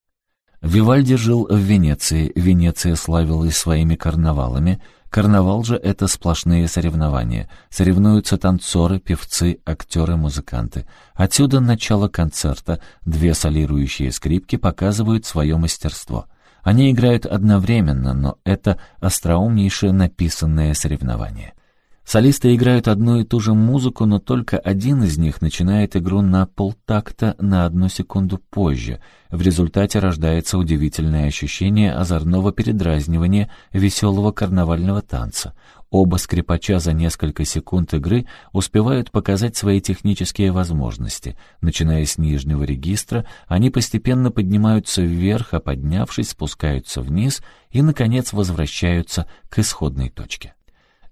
[SPEAKER 1] Вивальди жил в Венеции, Венеция славилась своими карнавалами. Карнавал же — это сплошные соревнования. Соревнуются танцоры, певцы, актеры, музыканты. Отсюда начало концерта. Две солирующие скрипки показывают свое мастерство — они играют одновременно, но это остроумнейшее написанное соревнование. Солисты играют одну и ту же музыку, но только один из них начинает игру на полтакта на одну секунду позже. В результате рождается удивительное ощущение озорного передразнивания веселого карнавального танца. Оба скрипача за несколько секунд игры успевают показать свои технические возможности. Начиная с нижнего регистра, они постепенно поднимаются вверх, а поднявшись, спускаются вниз и, наконец, возвращаются к исходной точке.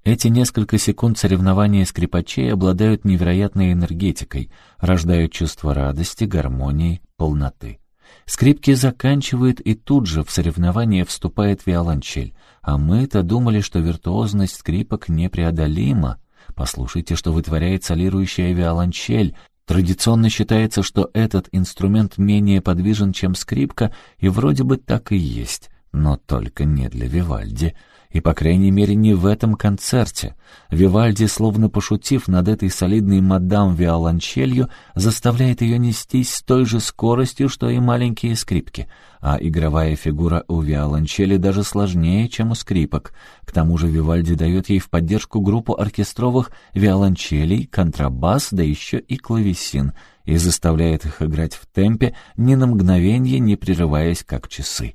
[SPEAKER 1] Эти несколько секунд соревнования скрипачей обладают невероятной энергетикой, рождают чувство радости, гармонии, полноты. Скрипки заканчивают, и тут же в соревнование вступает виолончель. А мы-то думали, что виртуозность скрипок непреодолима. Послушайте, что вытворяет солирующая виолончель. Традиционно считается, что этот инструмент менее подвижен, чем скрипка, и вроде бы так и есть, но только не для Вивальди и, по крайней мере, не в этом концерте. Вивальди, словно пошутив над этой солидной мадам виолончелью, заставляет ее нестись с той же скоростью, что и маленькие скрипки, а игровая фигура у виолончели даже сложнее, чем у скрипок. К тому же Вивальди дает ей в поддержку группу оркестровых виолончелей, контрабас, да еще и клавесин, и заставляет их играть в темпе, ни на мгновение не прерываясь, как часы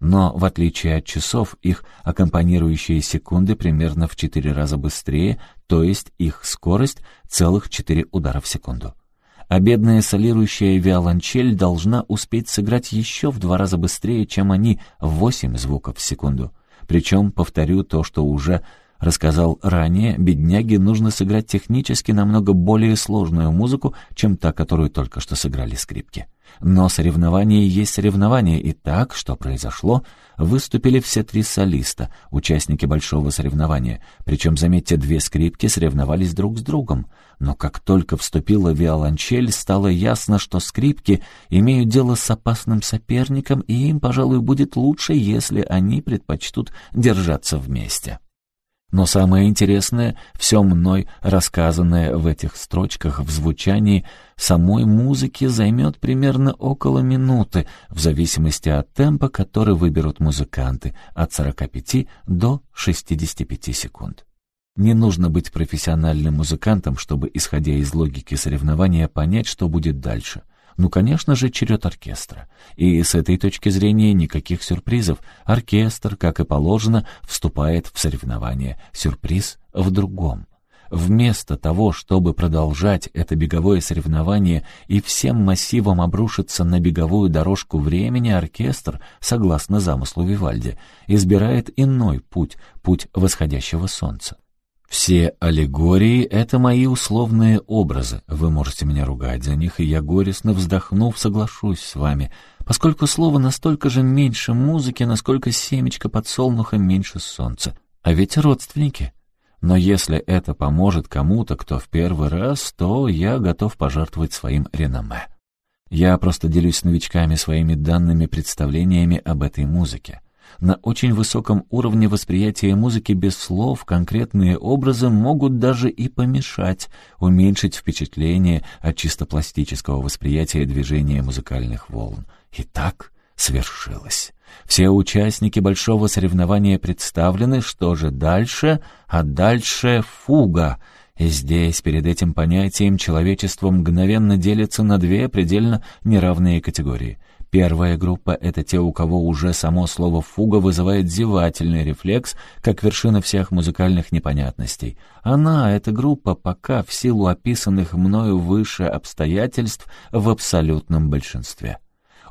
[SPEAKER 1] но, в отличие от часов, их аккомпанирующие секунды примерно в 4 раза быстрее, то есть их скорость целых 4 удара в секунду. А бедная солирующая виолончель должна успеть сыграть еще в два раза быстрее, чем они, 8 звуков в секунду. Причем, повторю то, что уже рассказал ранее, бедняге нужно сыграть технически намного более сложную музыку, чем та, которую только что сыграли скрипки. Но соревнование есть соревнование, и так, что произошло, выступили все три солиста, участники большого соревнования, причем, заметьте, две скрипки соревновались друг с другом. Но как только вступила виолончель, стало ясно, что скрипки имеют дело с опасным соперником, и им, пожалуй, будет лучше, если они предпочтут держаться вместе. Но самое интересное, все мной рассказанное в этих строчках в звучании самой музыки займет примерно около минуты, в зависимости от темпа, который выберут музыканты, от 45 до 65 секунд. Не нужно быть профессиональным музыкантом, чтобы, исходя из логики соревнования, понять, что будет дальше — ну, конечно же, черед оркестра. И с этой точки зрения никаких сюрпризов. Оркестр, как и положено, вступает в соревнование. Сюрприз в другом. Вместо того, чтобы продолжать это беговое соревнование и всем массивом обрушиться на беговую дорожку времени, оркестр, согласно замыслу Вивальди, избирает иной путь, путь восходящего солнца. Все аллегории — это мои условные образы. Вы можете меня ругать за них, и я, горестно вздохнув, соглашусь с вами, поскольку слово настолько же меньше музыки, насколько семечко подсолнуха меньше солнца. А ведь родственники. Но если это поможет кому-то, кто в первый раз, то я готов пожертвовать своим реноме. Я просто делюсь с новичками своими данными представлениями об этой музыке. На очень высоком уровне восприятия музыки без слов конкретные образы могут даже и помешать, уменьшить впечатление от чисто пластического восприятия движения музыкальных волн. И так свершилось. Все участники большого соревнования представлены, что же дальше, а дальше фуга — и здесь, перед этим понятием, человечество мгновенно делится на две предельно неравные категории. Первая группа — это те, у кого уже само слово «фуга» вызывает зевательный рефлекс, как вершина всех музыкальных непонятностей. Она, эта группа, пока в силу описанных мною выше обстоятельств в абсолютном большинстве.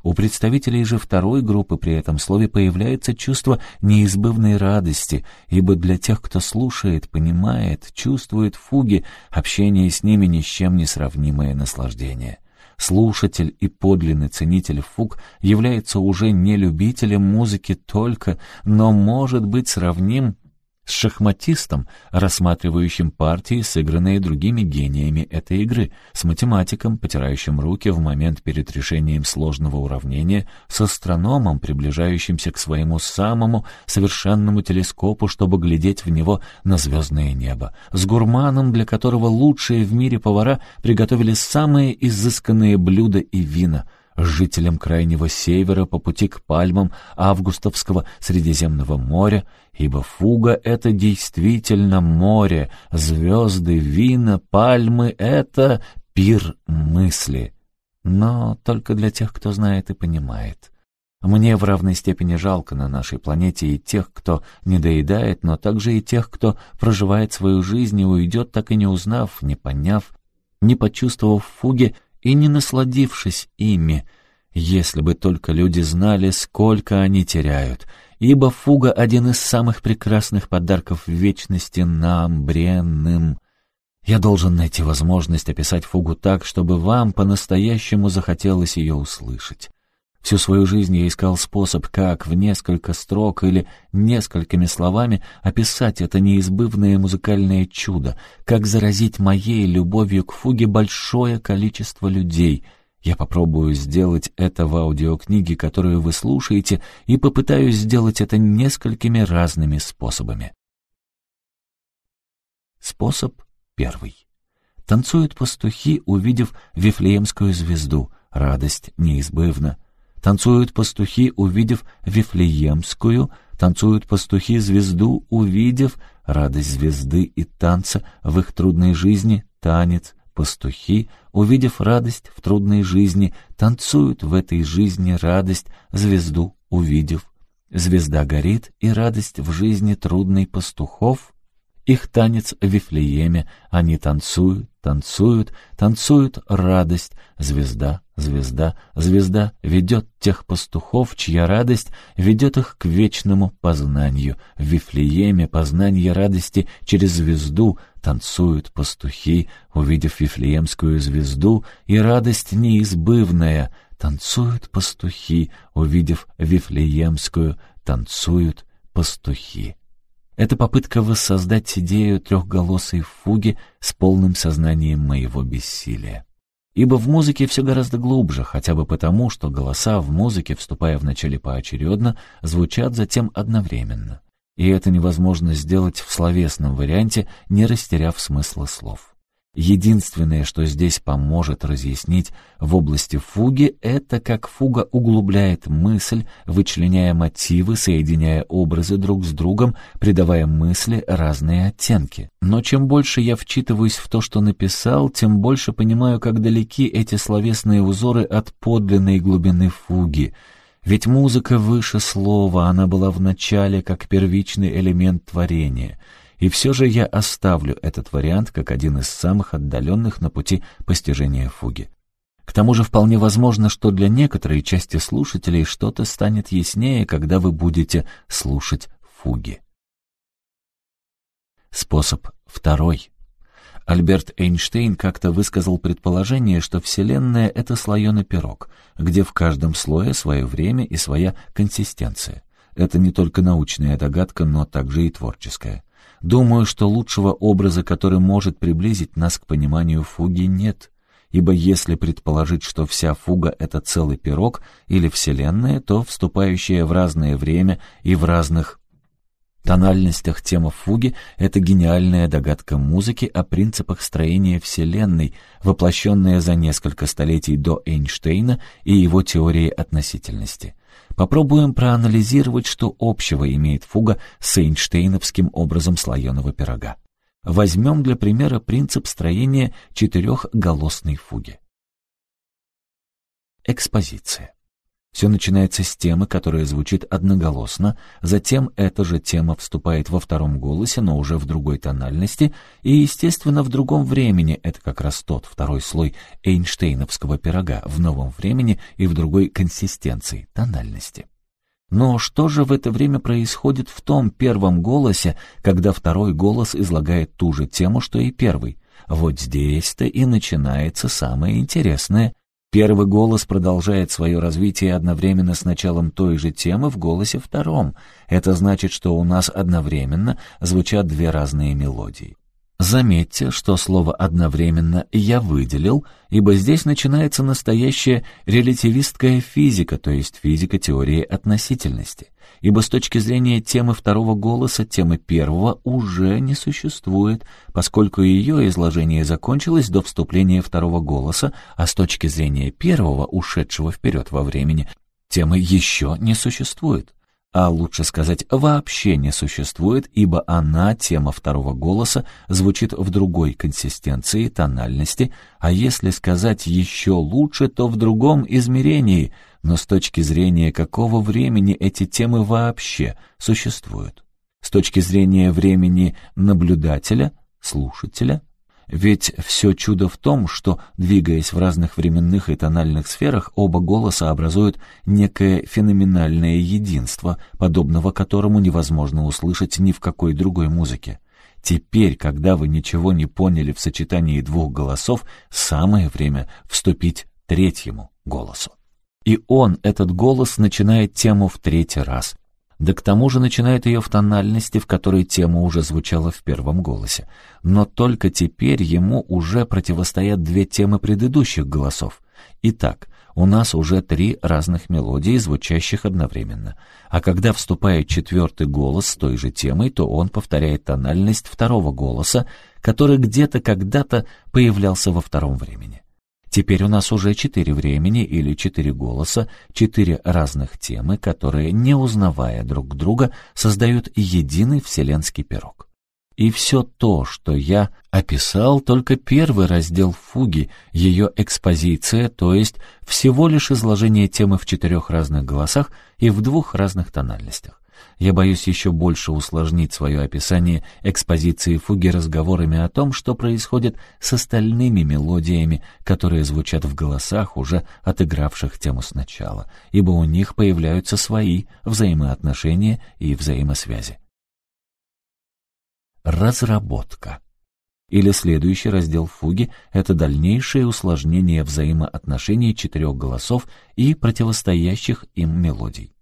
[SPEAKER 1] У представителей же второй группы при этом слове появляется чувство неизбывной радости, ибо для тех, кто слушает, понимает, чувствует фуги, общение с ними ни с чем не сравнимое наслаждение. Слушатель и подлинный ценитель фуг является уже не любителем музыки только, но может быть сравним с шахматистом, рассматривающим партии, сыгранные другими гениями этой игры, с математиком, потирающим руки в момент перед решением сложного уравнения, с астрономом, приближающимся к своему самому совершенному телескопу, чтобы глядеть в него на звездное небо, с гурманом, для которого лучшие в мире повара приготовили самые изысканные блюда и вина — жителям Крайнего Севера по пути к пальмам Августовского Средиземного моря ибо фуга — это действительно море, звезды, вина, пальмы — это пир мысли. Но только для тех, кто знает и понимает. Мне в равной степени жалко на нашей планете и тех, кто не доедает, но также и тех, кто проживает свою жизнь и уйдет, так и не узнав, не поняв, не почувствовав фуги и не насладившись ими, если бы только люди знали, сколько они теряют, ибо фуга — один из самых прекрасных подарков вечности нам, бренным. Я должен найти возможность описать фугу так, чтобы вам по-настоящему захотелось ее услышать. Всю свою жизнь я искал способ, как в несколько строк или несколькими словами описать это неизбывное музыкальное чудо, как заразить моей любовью к фуге большое количество людей — я попробую сделать это в аудиокниге, которую вы слушаете, и попытаюсь сделать это несколькими разными способами. Способ первый. Танцуют пастухи, увидев Вифлеемскую звезду. Радость неизбывна. Танцуют пастухи, увидев Вифлеемскую. Танцуют пастухи звезду, увидев радость звезды и танца в их трудной жизни, танец, Пастухи, увидев радость в трудной жизни, танцуют в этой жизни радость, звезду увидев. Звезда горит, и радость в жизни трудной пастухов. Их танец в Вифлееме, они танцуют, танцуют, танцуют радость. Звезда, звезда, звезда ведет тех пастухов, чья радость ведет их к вечному познанию. В Вифлееме познание радости через звезду танцуют пастухи, увидев Вифлеемскую звезду, и радость неизбывная. Танцуют пастухи, увидев Вифлеемскую, танцуют пастухи. Это попытка воссоздать идею трехголосой фуги с полным сознанием моего бессилия. Ибо в музыке все гораздо глубже, хотя бы потому, что голоса в музыке, вступая в начале поочередно, звучат затем одновременно. И это невозможно сделать в словесном варианте, не растеряв смысла слов. Единственное, что здесь поможет разъяснить в области фуги, это как фуга углубляет мысль, вычленяя мотивы, соединяя образы друг с другом, придавая мысли разные оттенки. Но чем больше я вчитываюсь в то, что написал, тем больше понимаю, как далеки эти словесные узоры от подлинной глубины фуги. Ведь музыка выше слова, она была в начале как первичный элемент творения — и все же я оставлю этот вариант как один из самых отдаленных на пути постижения фуги. К тому же вполне возможно, что для некоторой части слушателей что-то станет яснее, когда вы будете слушать фуги. Способ второй. Альберт Эйнштейн как-то высказал предположение, что Вселенная — это слоеный пирог, где в каждом слое свое время и своя консистенция. Это не только научная догадка, но также и творческая. Думаю, что лучшего образа, который может приблизить нас к пониманию фуги, нет. Ибо если предположить, что вся фуга — это целый пирог или Вселенная, то вступающая в разное время и в разных тональностях тема фуги — это гениальная догадка музыки о принципах строения Вселенной, воплощенная за несколько столетий до Эйнштейна и его теории относительности — Попробуем проанализировать, что общего имеет фуга с Эйнштейновским образом слоеного пирога. Возьмем для примера принцип строения четырехголосной фуги. Экспозиция. Все начинается с темы, которая звучит одноголосно, затем эта же тема вступает во втором голосе, но уже в другой тональности, и, естественно, в другом времени, это как раз тот второй слой Эйнштейновского пирога, в новом времени и в другой консистенции, тональности. Но что же в это время происходит в том первом голосе, когда второй голос излагает ту же тему, что и первый? Вот здесь-то и начинается самое интересное — Первый голос продолжает свое развитие одновременно с началом той же темы в голосе втором. Это значит, что у нас одновременно звучат две разные мелодии. Заметьте, что слово «одновременно» я выделил, ибо здесь начинается настоящая релятивистская физика, то есть физика теории относительности. Ибо с точки зрения темы второго голоса, темы первого уже не существует, поскольку ее изложение закончилось до вступления второго голоса, а с точки зрения первого, ушедшего вперед во времени, темы еще не существует. а лучше сказать вообще не существует, ибо она, тема второго голоса, звучит в другой консистенции, тональности, а если сказать еще лучше, то в другом измерении, но с точки зрения какого времени эти темы вообще существуют? С точки зрения времени наблюдателя, слушателя, ведь все чудо в том, что, двигаясь в разных временных и тональных сферах, оба голоса образуют некое феноменальное единство, подобного которому невозможно услышать ни в какой другой музыке. Теперь, когда вы ничего не поняли в сочетании двух голосов, самое время вступить третьему голосу. И он, этот голос, начинает тему в третий раз, да к тому же начинает ее в тональности, в которой тема уже звучала в первом голосе. Но только теперь ему уже противостоят две темы предыдущих голосов. Итак, у нас уже три разных мелодии, звучащих одновременно. А когда вступает четвертый голос с той же темой, то он повторяет тональность второго голоса, который где-то когда-то появлялся во втором времени. Теперь у нас уже четыре времени или четыре голоса, четыре разных темы, которые, не узнавая друг друга, создают единый вселенский пирог. И все то, что я описал, только первый раздел фуги, ее экспозиция, то есть всего лишь изложение темы в четырех разных голосах и в двух разных тональностях. Я боюсь еще больше усложнить свое описание экспозиции фуги разговорами о том, что происходит с остальными мелодиями, которые звучат в голосах, уже отыгравших тему сначала, ибо у них появляются свои взаимоотношения и взаимосвязи. Разработка. Или следующий раздел фуги — это дальнейшее усложнение взаимоотношений четырех голосов и противостоящих им мелодий.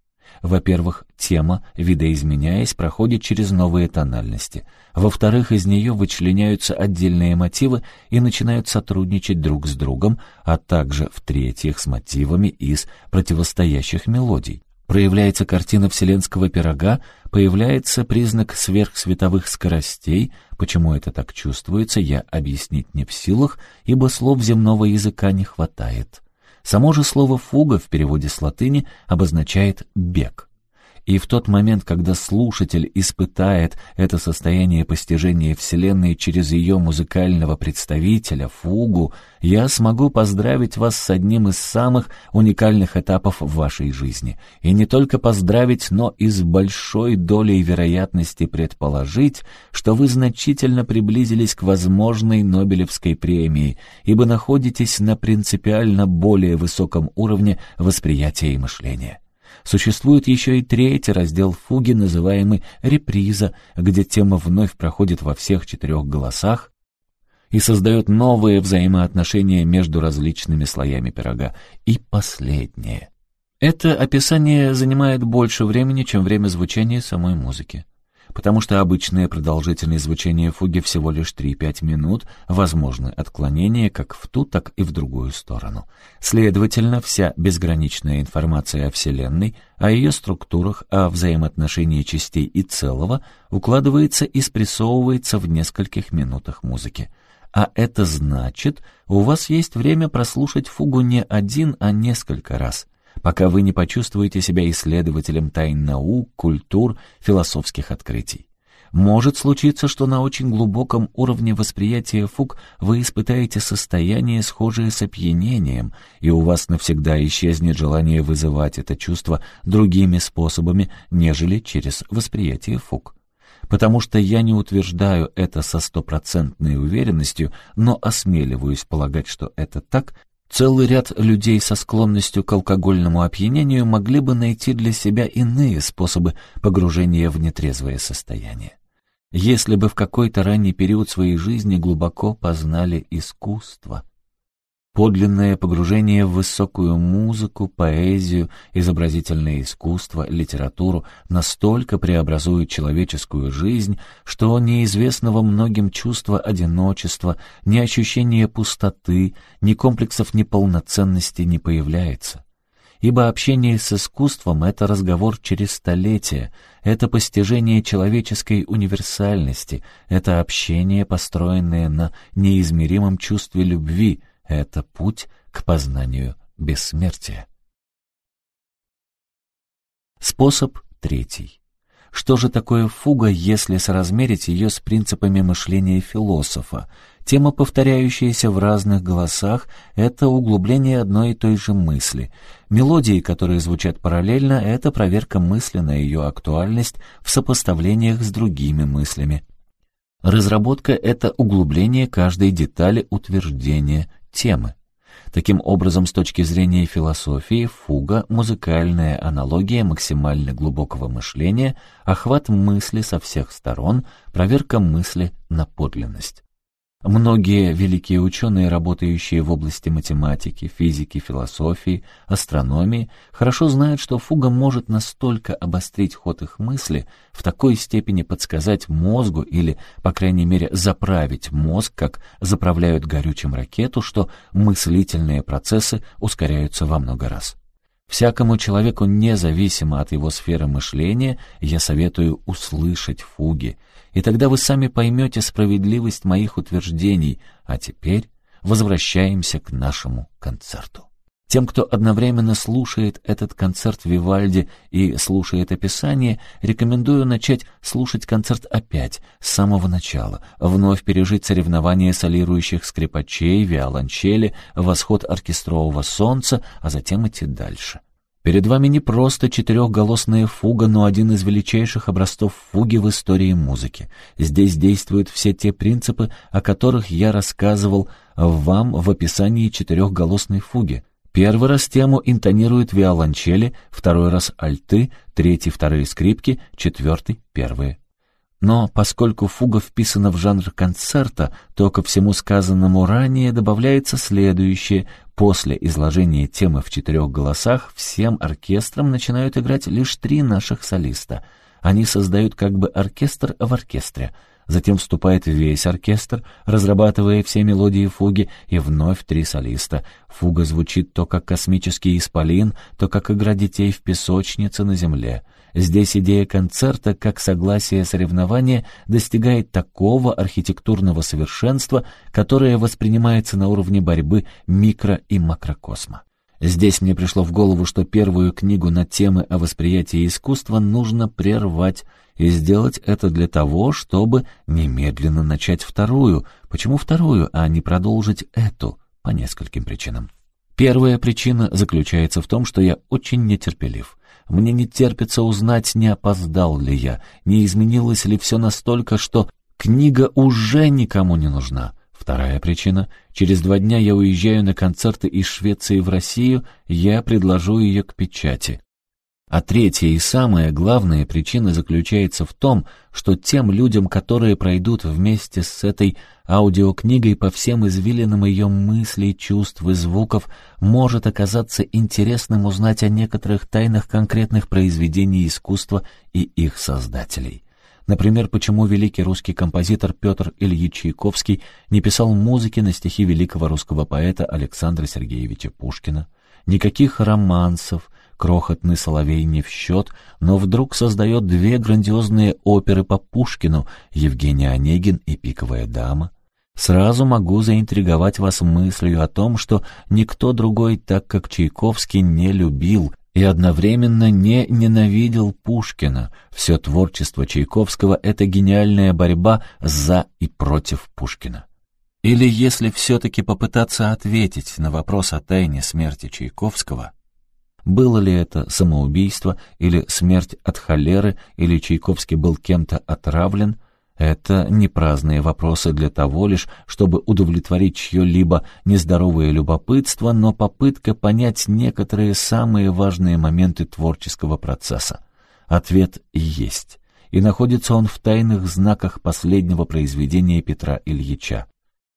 [SPEAKER 1] Во-первых, тема, видоизменяясь, проходит через новые тональности. Во-вторых, из нее вычленяются отдельные мотивы и начинают сотрудничать друг с другом, а также, в-третьих, с мотивами из противостоящих мелодий. Проявляется картина вселенского пирога, появляется признак сверхсветовых скоростей. Почему это так чувствуется, я объяснить не в силах, ибо слов земного языка не хватает. Само же слово «фуга» в переводе с латыни обозначает «бег». И в тот момент, когда слушатель испытает это состояние постижения Вселенной через ее музыкального представителя, фугу, я смогу поздравить вас с одним из самых уникальных этапов в вашей жизни. И не только поздравить, но и с большой долей вероятности предположить, что вы значительно приблизились к возможной Нобелевской премии, ибо находитесь на принципиально более высоком уровне восприятия и мышления. Существует еще и третий раздел фуги, называемый «реприза», где тема вновь проходит во всех четырех голосах и создает новые взаимоотношения между различными слоями пирога. И последнее. Это описание занимает больше времени, чем время звучания самой музыки потому что обычное продолжительное звучание фуги всего лишь 3-5 минут, возможны отклонения как в ту, так и в другую сторону. Следовательно, вся безграничная информация о Вселенной, о ее структурах, о взаимоотношении частей и целого укладывается и спрессовывается в нескольких минутах музыки. А это значит, у вас есть время прослушать фугу не один, а несколько раз — пока вы не почувствуете себя исследователем тайн наук, культур, философских открытий. Может случиться, что на очень глубоком уровне восприятия фуг вы испытаете состояние, схожее с опьянением, и у вас навсегда исчезнет желание вызывать это чувство другими способами, нежели через восприятие фуг. Потому что я не утверждаю это со стопроцентной уверенностью, но осмеливаюсь полагать, что это так, Целый ряд людей со склонностью к алкогольному опьянению могли бы найти для себя иные способы погружения в нетрезвое состояние. Если бы в какой-то ранний период своей жизни глубоко познали искусство — Подлинное погружение в высокую музыку, поэзию, изобразительное искусство, литературу настолько преобразует человеческую жизнь, что неизвестного многим чувства одиночества, ни ощущения пустоты, ни комплексов неполноценности не появляется. Ибо общение с искусством — это разговор через столетия, это постижение человеческой универсальности, это общение, построенное на неизмеримом чувстве любви — это путь к познанию бессмертия. Способ третий. Что же такое фуга, если соразмерить ее с принципами мышления философа? Тема, повторяющаяся в разных голосах, это углубление одной и той же мысли. Мелодии, которые звучат параллельно, это проверка мысли на ее актуальность в сопоставлениях с другими мыслями. Разработка — это углубление каждой детали утверждения темы. Таким образом, с точки зрения философии, фуга — музыкальная аналогия максимально глубокого мышления, охват мысли со всех сторон, проверка мысли на подлинность. Многие великие ученые, работающие в области математики, физики, философии, астрономии, хорошо знают, что фуга может настолько обострить ход их мысли, в такой степени подсказать мозгу или, по крайней мере, заправить мозг, как заправляют горючим ракету, что мыслительные процессы ускоряются во много раз. Всякому человеку, независимо от его сферы мышления, я советую услышать фуги, и тогда вы сами поймете справедливость моих утверждений. А теперь возвращаемся к нашему концерту. Тем, кто одновременно слушает этот концерт Вивальди и слушает описание, рекомендую начать слушать концерт опять, с самого начала, вновь пережить соревнования солирующих скрипачей, виолончели, восход оркестрового солнца, а затем идти дальше. Перед вами не просто четырехголосная фуга, но один из величайших образцов фуги в истории музыки. Здесь действуют все те принципы, о которых я рассказывал вам в описании четырехголосной фуги. Первый раз тему интонируют виолончели, второй раз альты, третий — вторые скрипки, четвертый — первые. Но поскольку фуга вписана в жанр концерта, то ко всему сказанному ранее добавляется следующее. После изложения темы в четырех голосах всем оркестром начинают играть лишь три наших солиста. Они создают как бы оркестр в оркестре. Затем вступает весь оркестр, разрабатывая все мелодии фуги, и вновь три солиста. Фуга звучит то как космический исполин, то как игра детей в песочнице на земле. Здесь идея концерта как согласие соревнования достигает такого архитектурного совершенства, которое воспринимается на уровне борьбы микро- и макрокосма. Здесь мне пришло в голову, что первую книгу на темы о восприятии искусства нужно прервать, и сделать это для того, чтобы немедленно начать вторую. Почему вторую, а не продолжить эту? По нескольким причинам. Первая причина заключается в том, что я очень нетерпелив. Мне не терпится узнать, не опоздал ли я, не изменилось ли все настолько, что книга уже никому не нужна. Вторая причина. Через два дня я уезжаю на концерты из Швеции в Россию, я предложу ее к печати. А третья и самая главная причина заключается в том, что тем людям, которые пройдут вместе с этой аудиокнигой по всем извилинам ее мыслей, чувств и звуков, может оказаться интересным узнать о некоторых тайнах конкретных произведений искусства и их создателей. Например, почему великий русский композитор Петр Ильич Чайковский не писал музыки на стихи великого русского поэта Александра Сергеевича Пушкина, никаких романсов, крохотный соловей не в счет, но вдруг создает две грандиозные оперы по Пушкину «Евгений Онегин» и «Пиковая дама». Сразу могу заинтриговать вас мыслью о том, что никто другой так, как Чайковский, не любил и одновременно не ненавидел Пушкина. Все творчество Чайковского — это гениальная борьба за и против Пушкина. Или если все-таки попытаться ответить на вопрос о тайне смерти Чайковского — было ли это самоубийство или смерть от холеры, или Чайковский был кем-то отравлен, это не праздные вопросы для того лишь, чтобы удовлетворить чье-либо нездоровое любопытство, но попытка понять некоторые самые важные моменты творческого процесса. Ответ есть. И находится он в тайных знаках последнего произведения Петра Ильича.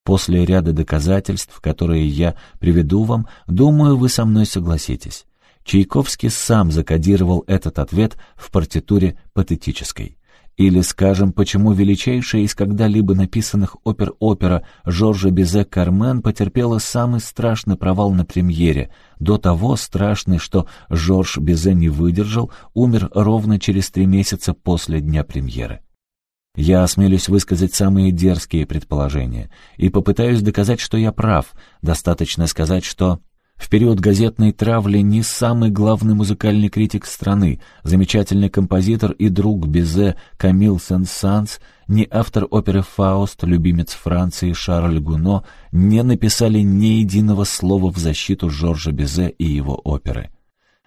[SPEAKER 1] После ряда доказательств, которые я приведу вам, думаю, вы со мной согласитесь. Чайковский сам закодировал этот ответ в партитуре патетической. Или, скажем, почему величайшая из когда-либо написанных опер-опера Жоржа Бизе «Кармен» потерпела самый страшный провал на премьере, до того страшный, что Жорж Бизе не выдержал, умер ровно через три месяца после дня премьеры. Я осмелюсь высказать самые дерзкие предположения и попытаюсь доказать, что я прав. Достаточно сказать, что В период газетной травли ни самый главный музыкальный критик страны, замечательный композитор и друг Бизе Камил Сен-Санс, ни автор оперы «Фауст», любимец Франции Шарль Гуно не написали ни единого слова в защиту Жоржа Бизе и его оперы.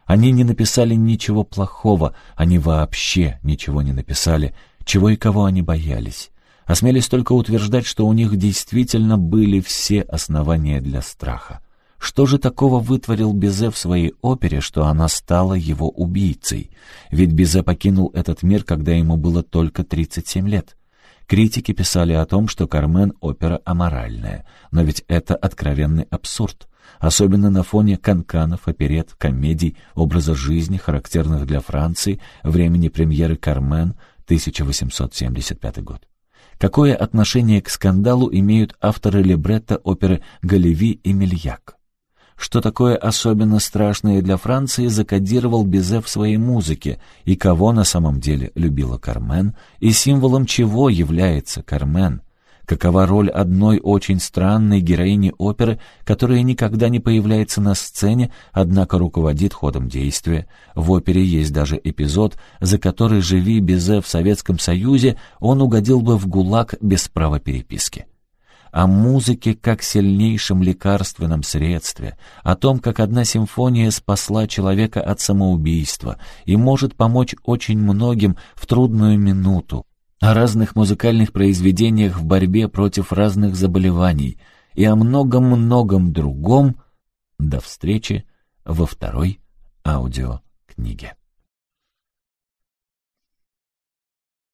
[SPEAKER 1] Они не написали ничего плохого, они вообще ничего не написали, чего и кого они боялись. Осмелись только утверждать, что у них действительно были все основания для страха. Что же такого вытворил Бизе в своей опере, что она стала его убийцей? Ведь Бизе покинул этот мир, когда ему было только 37 лет. Критики писали о том, что «Кармен» — опера аморальная, но ведь это откровенный абсурд. Особенно на фоне канканов, оперет, комедий, образа жизни, характерных для Франции, времени премьеры «Кармен» 1875 год. Какое отношение к скандалу имеют авторы либретто оперы «Галеви» и «Мельяк»? Что такое особенно страшное для Франции закодировал Бизе в своей музыке, и кого на самом деле любила Кармен, и символом чего является Кармен. Какова роль одной очень странной героини оперы, которая никогда не появляется на сцене, однако руководит ходом действия. В опере есть даже эпизод, за который, живи Бизе в Советском Союзе, он угодил бы в ГУЛАГ без права переписки о музыке как сильнейшем лекарственном средстве, о том, как одна симфония спасла человека от самоубийства и может помочь очень многим в трудную минуту, о разных музыкальных произведениях в борьбе против разных заболеваний и о многом-многом другом. До встречи во второй аудиокниге.